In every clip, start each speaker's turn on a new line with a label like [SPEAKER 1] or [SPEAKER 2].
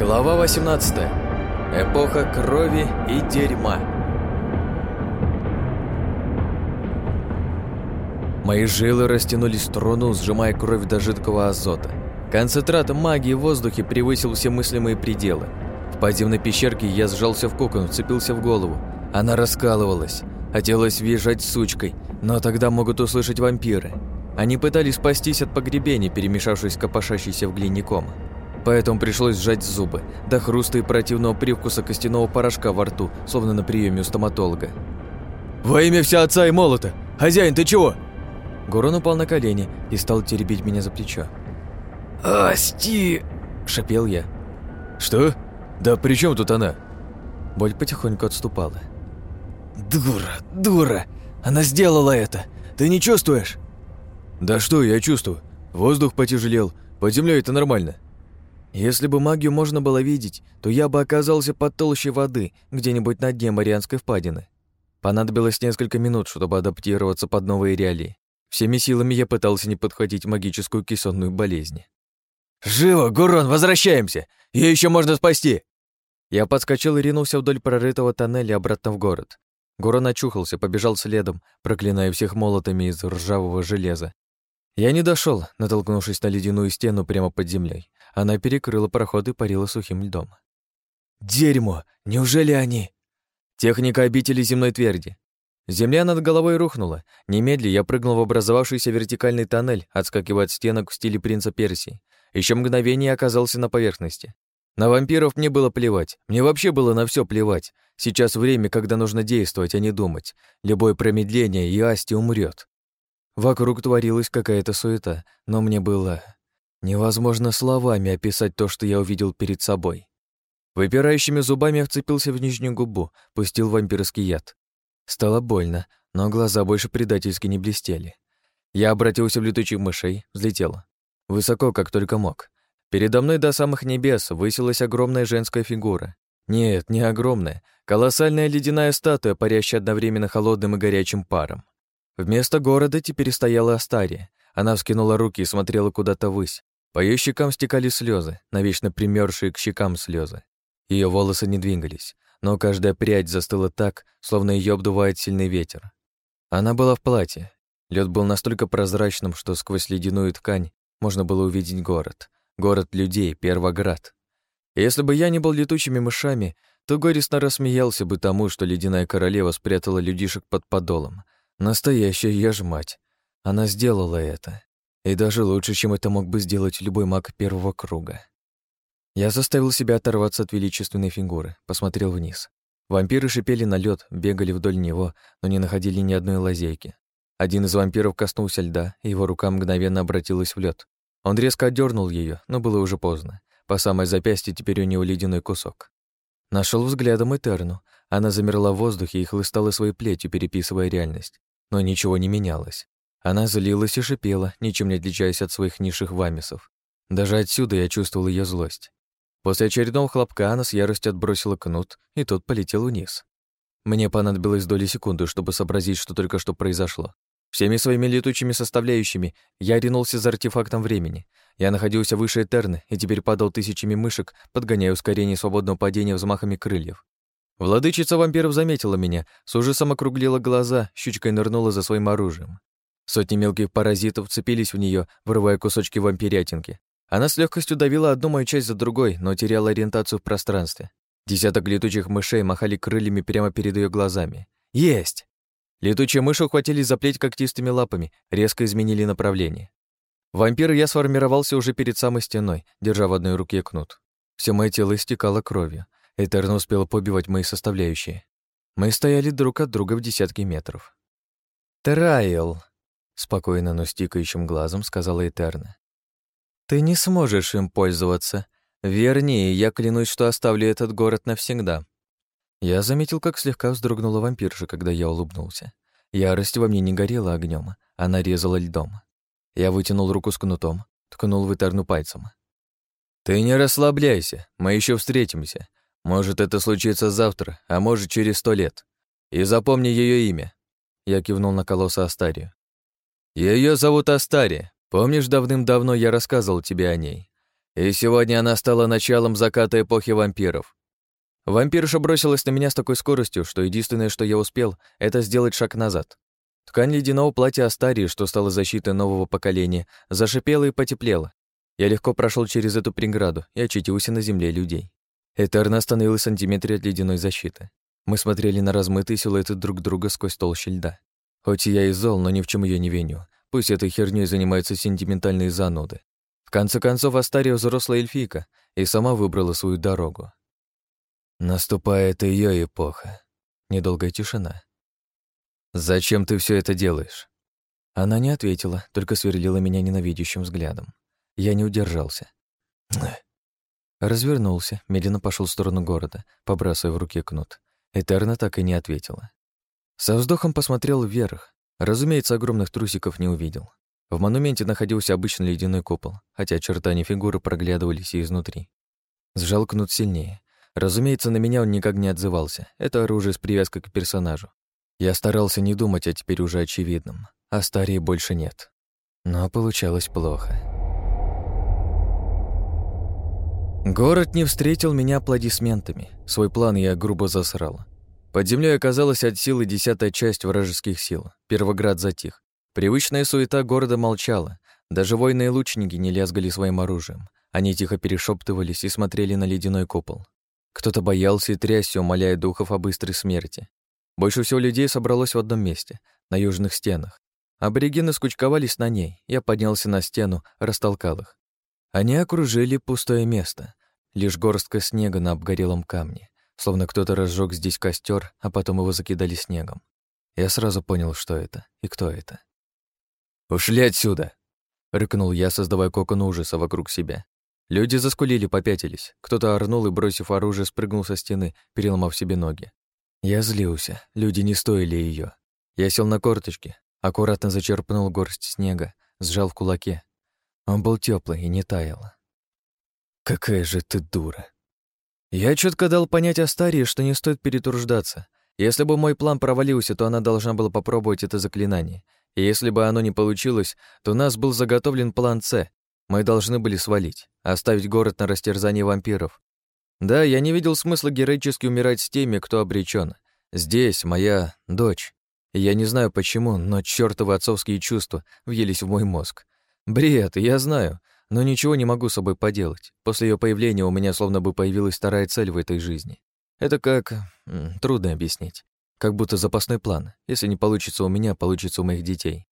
[SPEAKER 1] Глава 18. Эпоха крови и дерьма. Мои жилы растянулись в струну, сжимая кровь до жидкого азота. Концентрат магии в воздухе превысил все мыслимые пределы. В подземной пещерке я сжался в кокон, вцепился в голову. Она раскалывалась. Хотелось въезжать сучкой, но тогда могут услышать вампиры. Они пытались спастись от погребения, перемешавшись копошащейся в глине кома. Поэтому пришлось сжать зубы, до хруста и противного привкуса костяного порошка во рту, словно на приеме у стоматолога. «Во имя вся отца и молота! Хозяин, ты чего?» Гурон упал на колени и стал теребить меня за плечо. «Асти!» – шипел я. «Что? Да при чем тут она?» Боль потихоньку отступала. «Дура, дура! Она сделала это! Ты не чувствуешь?» «Да что я чувствую? Воздух потяжелел, под землей это нормально». Если бы магию можно было видеть, то я бы оказался под толщей воды, где-нибудь на дне Марианской впадины. Понадобилось несколько минут, чтобы адаптироваться под новые реалии. Всеми силами я пытался не подхватить магическую кессонную болезнь. «Живо, Гурон, возвращаемся! Ее еще можно спасти!» Я подскочил и ринулся вдоль прорытого тоннеля обратно в город. Гурон очухался, побежал следом, проклиная всех молотами из ржавого железа. Я не дошел, натолкнувшись на ледяную стену прямо под землей. Она перекрыла проход и парила сухим льдом. «Дерьмо! Неужели они?» Техника обители земной тверди. Земля над головой рухнула. Немедля я прыгнул в образовавшийся вертикальный тоннель, отскакивая от стенок в стиле принца Персии. Еще мгновение оказался на поверхности. На вампиров мне было плевать. Мне вообще было на все плевать. Сейчас время, когда нужно действовать, а не думать. Любое промедление, и Асти умрет. Вокруг творилась какая-то суета, но мне было Невозможно словами описать то, что я увидел перед собой. Выпирающими зубами вцепился в нижнюю губу, пустил вампирский яд. Стало больно, но глаза больше предательски не блестели. Я обратился в летучих мышей, взлетел. Высоко, как только мог. Передо мной до самых небес высилась огромная женская фигура. Нет, не огромная, колоссальная ледяная статуя, парящая одновременно холодным и горячим паром. Вместо города теперь стояла Астария. Она вскинула руки и смотрела куда-то ввысь. По ее щекам стекали слезы, навечно примерзшие к щекам слезы. Ее волосы не двигались, но каждая прядь застыла так, словно ее обдувает сильный ветер. Она была в платье. Лед был настолько прозрачным, что сквозь ледяную ткань можно было увидеть город. Город людей, Первоград. Если бы я не был летучими мышами, то горестно рассмеялся бы тому, что ледяная королева спрятала людишек под подолом. Настоящая я ж мать. Она сделала это. И даже лучше, чем это мог бы сделать любой маг первого круга. Я заставил себя оторваться от величественной фигуры, посмотрел вниз. Вампиры шипели на лед, бегали вдоль него, но не находили ни одной лазейки. Один из вампиров коснулся льда, и его рука мгновенно обратилась в лед. Он резко отдернул ее, но было уже поздно. По самой запястье теперь у него ледяной кусок. Нашел взглядом Этерну. Она замерла в воздухе и хлыстала своей плетью, переписывая реальность. Но ничего не менялось. Она злилась и шипела, ничем не отличаясь от своих низших вамисов. Даже отсюда я чувствовал ее злость. После очередного хлопка она с яростью отбросила кнут, и тот полетел вниз. Мне понадобилось доли секунды, чтобы сообразить, что только что произошло. Всеми своими летучими составляющими я ринулся за артефактом времени. Я находился выше Этерны и теперь падал тысячами мышек, подгоняя ускорение свободного падения взмахами крыльев. Владычица вампиров заметила меня, с ужасом округлила глаза, щучкой нырнула за своим оружием. Сотни мелких паразитов цепились в нее, вырывая кусочки вампирятинки. Она с легкостью давила одну мою часть за другой, но теряла ориентацию в пространстве. Десяток летучих мышей махали крыльями прямо перед ее глазами. Есть! Летучие мыши ухватились за плеть когтистыми лапами, резко изменили направление. Вампир я сформировался уже перед самой стеной, держа в одной руке кнут. Все мое тело истекало кровью. Этерна успела побивать мои составляющие. Мы стояли друг от друга в десятки метров. «Трайл», спокойно, но с глазом сказала Этерна. Ты не сможешь им пользоваться. Вернее, я клянусь, что оставлю этот город навсегда. Я заметил, как слегка вздрогнула вампирша, когда я улыбнулся. Ярость во мне не горела огнем, она резала льдом. Я вытянул руку с кнутом, ткнул в Этерну пальцем. «Ты не расслабляйся, мы еще встретимся. Может, это случится завтра, а может, через сто лет. И запомни ее имя». Я кивнул на колосса Астарию. Ее зовут Астария. Помнишь, давным-давно я рассказывал тебе о ней? И сегодня она стала началом заката эпохи вампиров. Вампирша бросилась на меня с такой скоростью, что единственное, что я успел, это сделать шаг назад. Ткань ледяного платья Астарии, что стала защитой нового поколения, зашипела и потеплела. Я легко прошел через эту преграду и очутился на земле людей. Этерна остановилась в сантиметре от ледяной защиты. Мы смотрели на размытые силуэты друг друга сквозь толщу льда. Хоть я и зол, но ни в чем ее не виню. Пусть этой херней занимаются сентиментальные зануды. В конце концов, Астария взрослая эльфийка и сама выбрала свою дорогу. Наступает ее эпоха. Недолгая тишина. «Зачем ты все это делаешь?» Она не ответила, только сверлила меня ненавидящим взглядом. Я не удержался. Развернулся, медленно пошел в сторону города, побрасывая в руке кнут. Этерна так и не ответила. Со вздохом посмотрел вверх. Разумеется, огромных трусиков не увидел. В монументе находился обычный ледяной купол, хотя очертания фигуры проглядывались и изнутри. Сжал кнут сильнее. Разумеется, на меня он никак не отзывался. Это оружие с привязкой к персонажу. Я старался не думать о теперь уже очевидном. А старии больше нет. Но получалось плохо. Город не встретил меня аплодисментами. Свой план я грубо засрал. Под землей оказалась от силы десятая часть вражеских сил. Первоград затих. Привычная суета города молчала. Даже воины лучники не лязгали своим оружием. Они тихо перешептывались и смотрели на ледяной купол. Кто-то боялся и трясся, умоляя духов о быстрой смерти. Больше всего людей собралось в одном месте, на южных стенах. Аборигены скучковались на ней. Я поднялся на стену, растолкал их. Они окружили пустое место, лишь горстка снега на обгорелом камне, словно кто-то разжег здесь костер, а потом его закидали снегом. Я сразу понял, что это и кто это. «Ушли отсюда!» — рыкнул я, создавая кокон ужаса вокруг себя. Люди заскулили, попятились. Кто-то орнул и, бросив оружие, спрыгнул со стены, переломав себе ноги. Я злился. Люди не стоили ее. Я сел на корточки, аккуратно зачерпнул горсть снега, сжал в кулаке, он был теплый и не таял. «Какая же ты дура!» Я четко дал понять Астарии, что не стоит перетруждаться. Если бы мой план провалился, то она должна была попробовать это заклинание. И если бы оно не получилось, то у нас был заготовлен план «С». Мы должны были свалить, оставить город на растерзание вампиров. Да, я не видел смысла героически умирать с теми, кто обречен. Здесь моя дочь. Я не знаю почему, но чёртовы отцовские чувства въелись в мой мозг. Бред, я знаю, но ничего не могу с собой поделать. После ее появления у меня словно бы появилась вторая цель в этой жизни. Это как... трудно объяснить. Как будто запасной план. Если не получится у меня, получится у моих детей.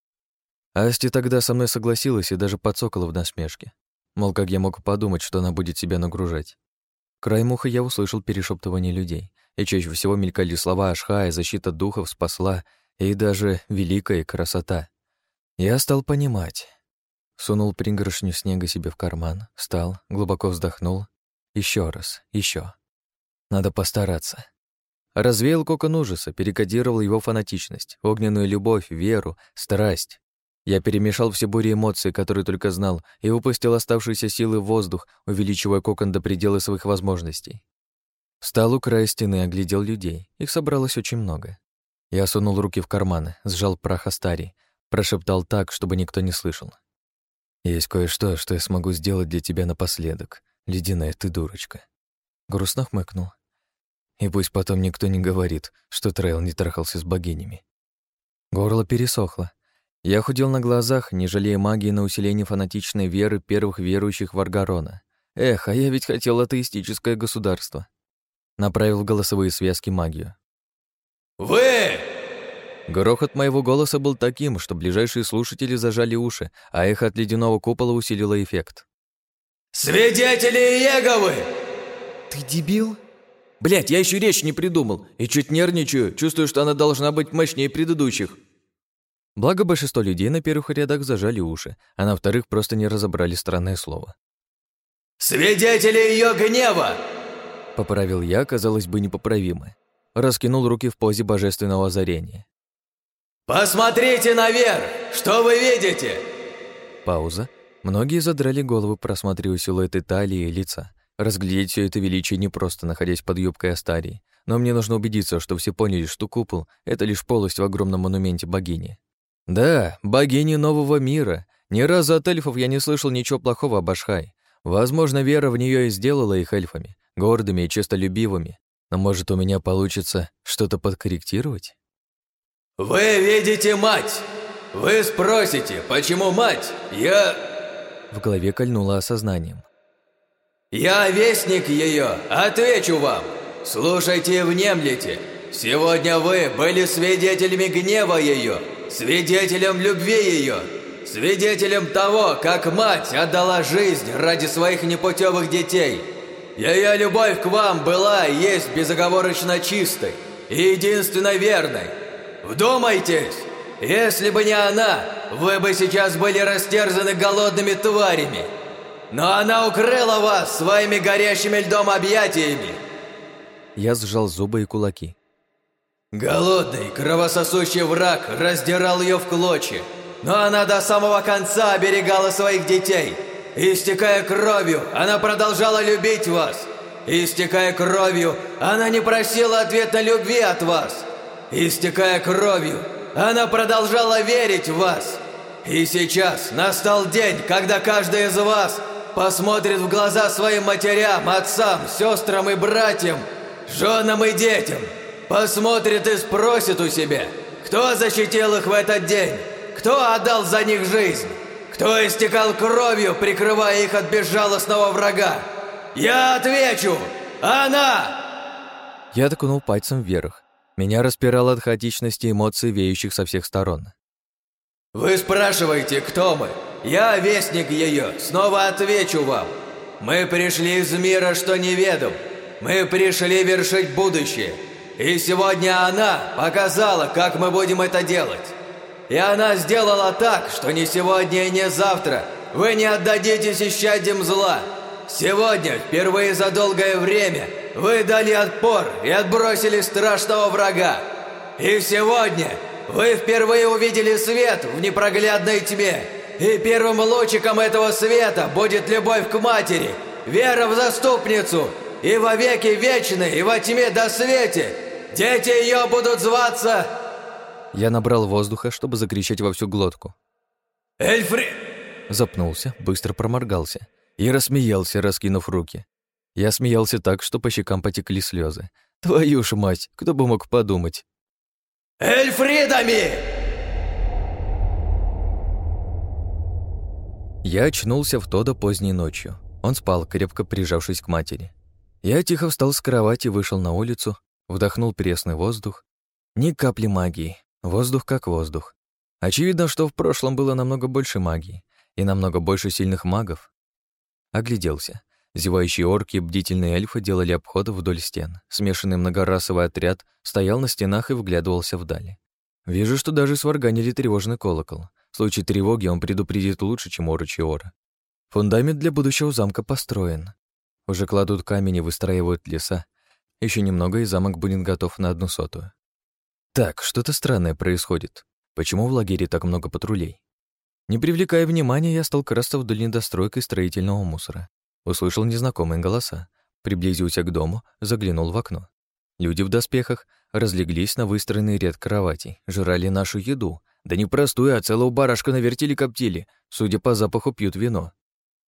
[SPEAKER 1] Асти тогда со мной согласилась и даже подсокала в насмешке. Мол, как я мог подумать, что она будет себя нагружать. Краем уха я услышал перешептывание людей, и чаще всего мелькали слова Ашхая, защита духов спасла, и даже великая красота. Я стал понимать. Сунул пригоршню снега себе в карман, встал, глубоко вздохнул. Еще раз, еще. Надо постараться. Развеял кокон ужаса, перекодировал его фанатичность, огненную любовь, веру, страсть. Я перемешал все бури эмоций, которые только знал, и выпустил оставшиеся силы в воздух, увеличивая кокон до предела своих возможностей. Встал у края стены, оглядел людей. Их собралось очень много. Я сунул руки в карманы, сжал прах Астари, прошептал так, чтобы никто не слышал. Есть кое-что, что я смогу сделать для тебя напоследок. Ледяная ты дурочка. Грустно хмыкнул. И пусть потом никто не говорит, что Трейл не трахался с богинями. Горло пересохло. Я худел на глазах, не жалея магии на усиление фанатичной веры первых верующих в Аргарона. Эх, а я ведь хотел атеистическое государство. Направил голосовые связки магию.
[SPEAKER 2] «Вы!»
[SPEAKER 1] Грохот моего голоса был таким, что ближайшие слушатели зажали уши, а эхо от ледяного купола усилило эффект.
[SPEAKER 2] «Свидетели Еговы!»
[SPEAKER 1] «Ты дебил?» Блять, я еще речь не придумал и чуть нервничаю, чувствую, что она должна быть мощнее предыдущих. Благо большинство людей на первых рядах зажали уши, а на вторых просто не разобрали странное слово.
[SPEAKER 2] «Свидетели ее гнева!»
[SPEAKER 1] Поправил я, казалось бы, непоправимо. Раскинул руки в позе божественного озарения.
[SPEAKER 2] «Посмотрите наверх! Что вы видите?»
[SPEAKER 1] Пауза. Многие задрали головы, просматривая силуэты талии и лица. Разглядеть все это величие не просто, находясь под юбкой Астарии. Но мне нужно убедиться, что все поняли, что купол — это лишь полость в огромном монументе богини. Да, богини нового мира. Ни разу от эльфов я не слышал ничего плохого об Ашхай. Возможно, вера в нее и сделала их эльфами, гордыми и честолюбивыми. Но может, у меня получится что-то подкорректировать?
[SPEAKER 2] «Вы видите мать! Вы спросите, почему мать? Я...»
[SPEAKER 1] В голове кольнуло осознанием.
[SPEAKER 2] «Я вестник ее, отвечу вам! Слушайте и внемлите! Сегодня вы были свидетелями гнева ее, свидетелем любви ее, свидетелем того, как мать отдала жизнь ради своих непутевых детей. Ее любовь к вам была и есть безоговорочно чистой и единственно верной. Вдумайтесь, если бы не она, вы бы сейчас были растерзаны голодными тварями. Но она укрыла вас своими горящими льдом объятиями.
[SPEAKER 1] Я сжал зубы и кулаки.
[SPEAKER 2] Голодный, кровососущий враг раздирал ее в клочья, но она до самого конца оберегала своих детей. Истекая кровью, она продолжала любить вас. Истекая кровью, она не просила ответа любви от вас. Истекая кровью, она продолжала верить в вас. И сейчас настал день, когда каждый из вас посмотрит в глаза своим матерям, отцам, сестрам и братьям, женам и детям – посмотрит и спросит у себя, кто защитил их в этот день, кто отдал за них жизнь, кто истекал кровью, прикрывая их от безжалостного врага. Я отвечу! Она!
[SPEAKER 1] Я ткнул пальцем вверх. Меня распирало от хаотичности эмоций, веющих со всех сторон.
[SPEAKER 2] «Вы спрашиваете, кто мы? Я вестник ее, снова отвечу вам. Мы пришли из мира, что неведом. Мы пришли вершить будущее. И сегодня она показала, как мы будем это делать. И она сделала так, что ни сегодня и не завтра вы не отдадитесь исчадьям зла. Сегодня, впервые за долгое время, вы дали отпор и отбросили страшного врага. И сегодня вы впервые увидели свет в непроглядной тьме. И первым лучиком этого света будет любовь к матери, вера в заступницу, и во веки вечные, и во тьме до свете – Дети ее будут зваться...»
[SPEAKER 1] Я набрал воздуха, чтобы закричать во всю глотку.
[SPEAKER 2] «Эльфри...»
[SPEAKER 1] Запнулся, быстро проморгался и рассмеялся, раскинув руки. Я смеялся так, что по щекам потекли слезы. Твою ж мать, кто бы мог подумать.
[SPEAKER 2] «Эльфридами!»
[SPEAKER 1] Я очнулся в Тода поздней ночью. Он спал, крепко прижавшись к матери. Я тихо встал с кровати, вышел на улицу Вдохнул пресный воздух. Ни капли магии. Воздух как воздух. Очевидно, что в прошлом было намного больше магии и намного больше сильных магов. Огляделся. Зевающие орки и бдительные эльфы делали обход вдоль стен. Смешанный многорасовый отряд стоял на стенах и вглядывался вдали. Вижу, что даже сварганили тревожный колокол. В случае тревоги он предупредит лучше, чем орочи ора. Фундамент для будущего замка построен. Уже кладут камень и выстраивают леса, еще немного, и замок будет готов на одну сотую. Так, что-то странное происходит. Почему в лагере так много патрулей? Не привлекая внимания, я стал красться вдоль недостройкой строительного мусора. Услышал незнакомые голоса. Приблизился к дому, заглянул в окно. Люди в доспехах разлеглись на выстроенный ряд кроватей, жрали нашу еду. Да не простую, а целого барашка навертили-коптили. Судя по запаху, пьют вино.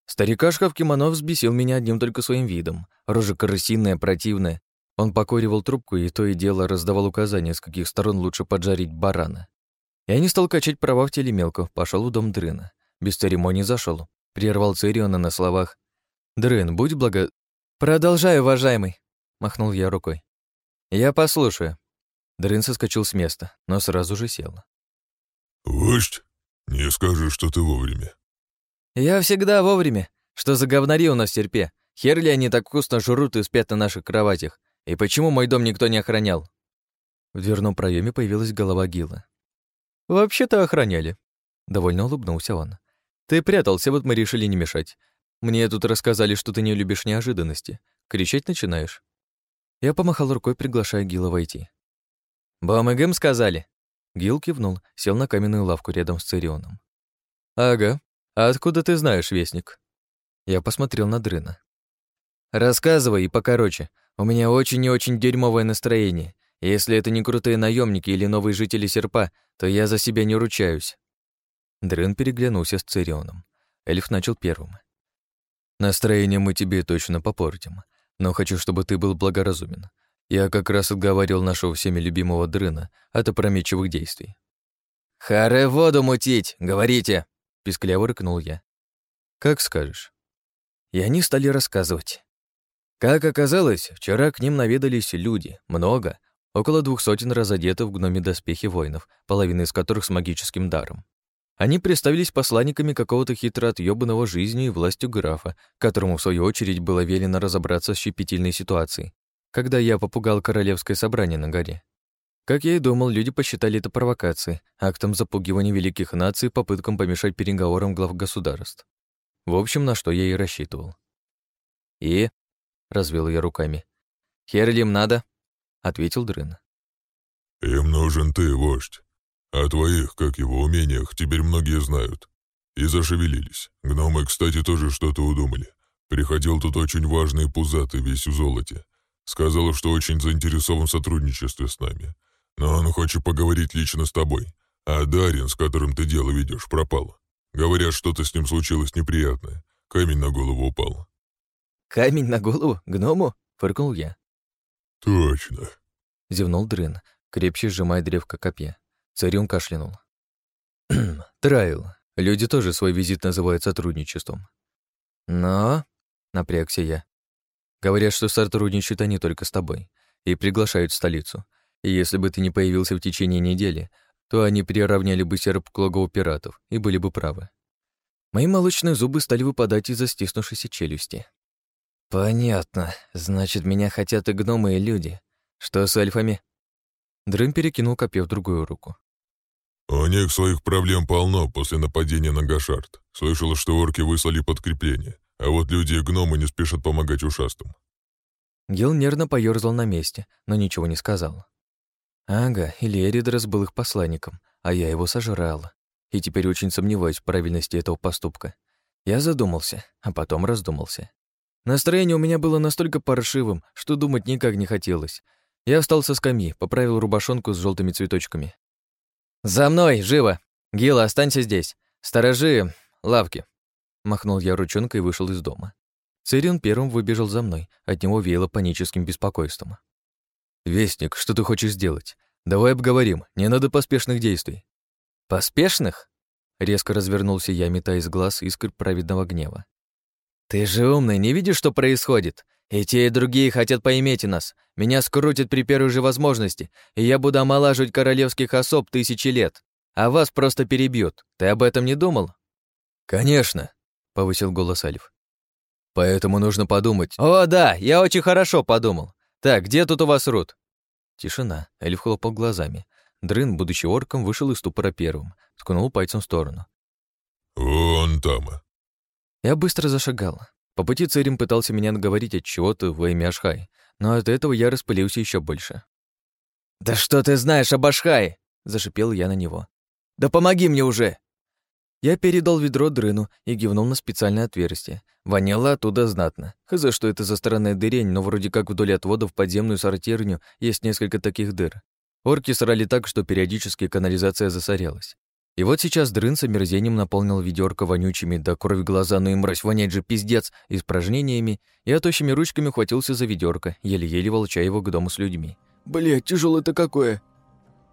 [SPEAKER 1] Старикашка в кимоно взбесил меня одним только своим видом. Рожа крысиная, противная, он покуривал трубку и то и дело раздавал указания, с каких сторон лучше поджарить барана. Я не стал качать права в телемелку, пошел в дом Дрына. Без церемонии зашел, прервал Цириона на словах. «Дрын, будь благо...» «Продолжай, уважаемый!» — махнул я рукой. «Я послушаю». Дрын соскочил с места, но сразу же сел.
[SPEAKER 3] «Вождь, не скажешь, что ты вовремя».
[SPEAKER 1] «Я всегда вовремя. Что за говнари у нас в терпе? Хер ли они так вкусно жрут и спят на наших кроватях? И почему мой дом никто не охранял? В дверном проеме появилась голова Гила. Вообще-то охраняли. Довольно улыбнулся он. Ты прятался, вот мы решили не мешать. Мне тут рассказали, что ты не любишь неожиданности. Кричать начинаешь. Я помахал рукой, приглашая Гила войти. «Бам и Гэм сказали?» Гил кивнул, сел на каменную лавку рядом с Цирионом. «Ага. А откуда ты знаешь, Вестник?» Я посмотрел на Дрына. «Рассказывай и покороче. У меня очень и очень дерьмовое настроение. Если это не крутые наемники или новые жители Серпа, то я за себя не ручаюсь». Дрын переглянулся с Цирионом. Эльф начал первым. Настроение мы тебе точно попортим, но хочу, чтобы ты был благоразумен. Я как раз отговаривал нашего всеми любимого дрына от опрометчивых действий.
[SPEAKER 2] «Харе воду мутить, говорите!» — пискляво рыкнул я.
[SPEAKER 1] «Как скажешь». И они стали рассказывать. Как оказалось, вчера к ним наведались люди, много, около двух сотен разодетых в гноме доспехи воинов, половина из которых с магическим даром. Они представились посланниками какого-то хитро отъёбанного жизнью и властью графа, которому, в свою очередь, было велено разобраться с щепетильной ситуацией, когда я попугал королевское собрание на горе. Как я и думал, люди посчитали это провокацией, актом запугивания великих наций и попыткам помешать переговорам глав государств. В общем, на что я и рассчитывал. «И?» — развел я руками. «Хер ли им надо?» — ответил Дрын.
[SPEAKER 3] «Им нужен ты, вождь. О твоих, как его, умениях теперь многие знают. И зашевелились. Гномы, кстати, тоже что-то удумали. Приходил тут очень важный пузатый, весь в золоте. Сказал, что очень заинтересован в сотрудничестве с нами. Но он хочет поговорить лично с тобой. А Дарин, с которым ты дело ведешь, пропал. Говорят, что-то с ним случилось неприятное. Камень на голову упал.
[SPEAKER 1] «Камень на голову? Гному?» — фыркнул я.
[SPEAKER 3] «Точно», —
[SPEAKER 1] зевнул Дрын, крепче сжимая древко копья. Царюн кашлянул. «Трайл. Люди тоже свой визит называют сотрудничеством». «Но...» — напрягся я. «Говорят, что сотрудничают они только с тобой и приглашают в столицу. И если бы ты не появился в течение недели, то они приравняли бы серп к логову пиратов и были бы правы». Мои молочные зубы стали выпадать из-за стиснувшейся челюсти. «Понятно. Значит, меня хотят и гномы, и люди. Что с эльфами?» Дрын перекинул копье в другую руку.
[SPEAKER 3] «У них своих проблем полно после нападения на Гашард. Слышал, что орки выслали подкрепление, а вот люди и гномы не спешат помогать ушастым».
[SPEAKER 1] Гил нервно поёрзал на месте, но ничего не сказал. Ага, или Эридрос был их посланником, а я его сожрал. И теперь очень сомневаюсь в правильности этого поступка. Я задумался, а потом раздумался. Настроение у меня было настолько паршивым, что думать никак не хотелось. Я встал со скамьи, поправил рубашонку с желтыми цветочками, «За мной, живо! Гила, останься здесь. Сторожи лавки!» Махнул я ручонкой и вышел из дома. Цирин первым выбежал за мной, от него веяло паническим беспокойством. «Вестник, что ты хочешь сделать? Давай обговорим, не надо поспешных действий». «Поспешных?» Резко развернулся я, метая из глаз искр праведного гнева. «Ты же умный, не видишь, что происходит? И те, и другие хотят поиметь нас. Меня скрутят при первой же возможности, и я буду омолаживать королевских особ тысячи лет. А вас просто перебьют. Ты об этом не думал?» «Конечно», — повысил голос Альф. «Поэтому нужно подумать». «О, да, я очень хорошо подумал. Так, где тут у вас Рут?» Тишина. Эльф хлопал глазами. Дрын, будучи орком, вышел из ступора первым, ткнул пальцем в сторону.
[SPEAKER 3] «Вон там».
[SPEAKER 1] Я быстро зашагал. По пути Церим пытался меня наговорить от чего-то во имя Ашхай, но от этого я распылился еще больше. «Да что ты знаешь об Ашхае?» – зашипел я на него. «Да помоги мне уже!» Я передал ведро дрыну и гивнул на специальное отверстие. Воняло оттуда знатно. Хз, что это за странная дырень, но вроде как вдоль отвода в подземную сортирню есть несколько таких дыр. Орки срали так, что периодически канализация засорялась. И вот сейчас Дрын с омерзением наполнил ведерко вонючими до крови глаза, ну и мразь, вонять же пиздец, испражнениями, и отощими ручками ухватился за ведерко, еле-еле волча его к дому с людьми. Блять, тяжелое-то какое!»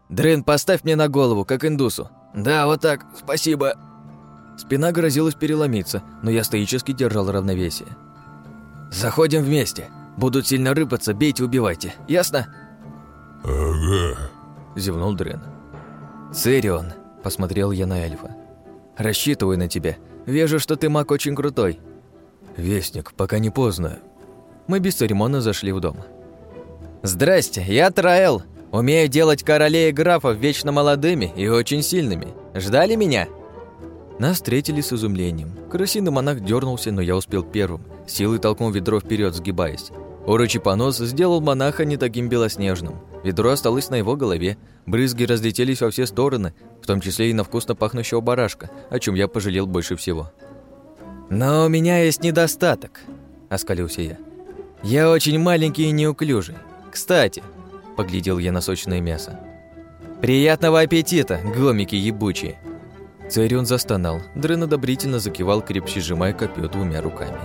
[SPEAKER 1] «Дрын, поставь мне на голову, как индусу!» «Да, вот так, спасибо!» Спина грозилась переломиться, но я стоически держал равновесие. «Заходим вместе. Будут сильно рыпаться, бейте, убивайте. Ясно?»
[SPEAKER 3] «Ага», —
[SPEAKER 1] зевнул Дрен. «Цирион, Посмотрел я на эльфа. «Рассчитываю на тебя. Вижу, что ты маг очень крутой». «Вестник, пока не поздно». Мы без церемонно зашли в дом. «Здрасте, я Траэл. Умею делать королей и графов вечно молодыми и очень сильными. Ждали меня?» Нас встретили с изумлением. Крысиный монах дернулся, но я успел первым. Силой толкнул ведро вперед, сгибаясь. Урочий понос сделал монаха не таким белоснежным. Ведро осталось на его голове, брызги разлетелись во все стороны, в том числе и на вкусно пахнущего барашка, о чем я пожалел больше всего. «Но у меня есть недостаток», — оскалился я. «Я очень маленький и неуклюжий. Кстати», — поглядел я на сочное мясо. «Приятного аппетита, гомики ебучие!» Царион застонал, Дрен одобрительно закивал, крепче сжимая копье двумя руками.